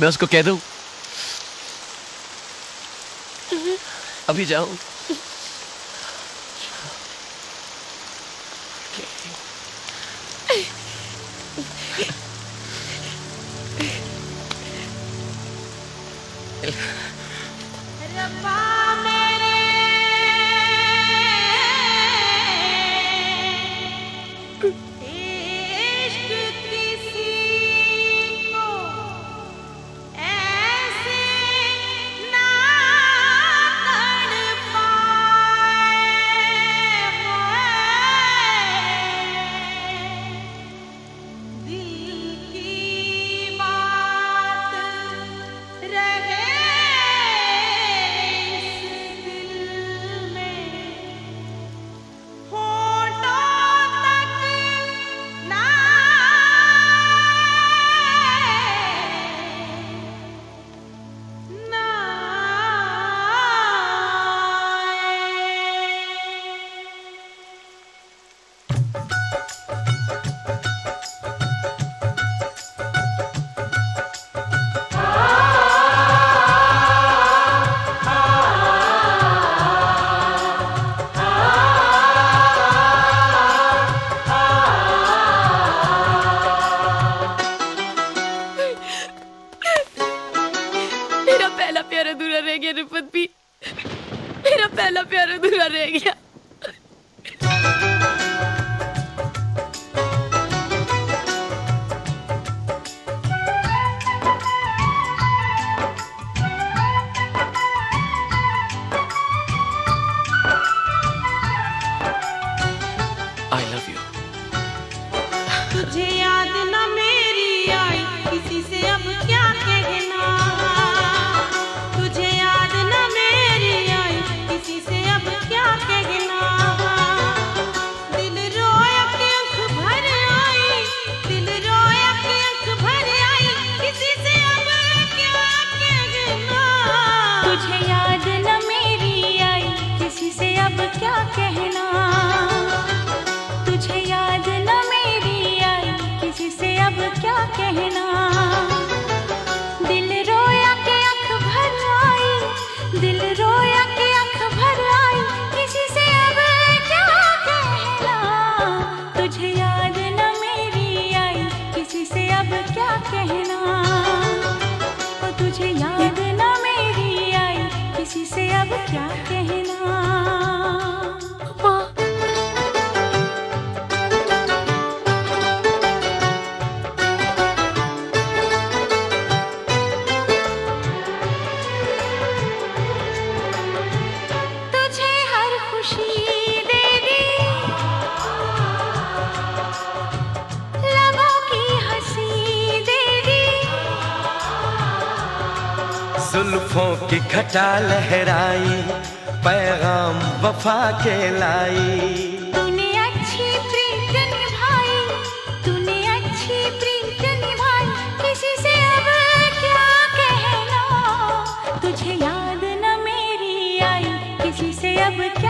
मैं उसको कह दू अभी जाऊँ मेरा पहला प्यार अधूरा रह गया रिपत भी। मेरा पहला प्यार अधूरा रह गया। क्या कहना? तुझे याद न मेरी आई, किसी से अब क्या कहना? दिल रोया के आँख भर आई, दिल रोया के आँख भर आई, किसी से अब क्या कहना? तुझे याद न मेरी आई, किसी से अब क्या कहना? तुझे याद न मेरी आई, किसी से अब क्या कहना जुल्फों की घटा लहराई, पैगाम वफा के लाई। तुझे याद न मेरी आई, किसी से अब क्या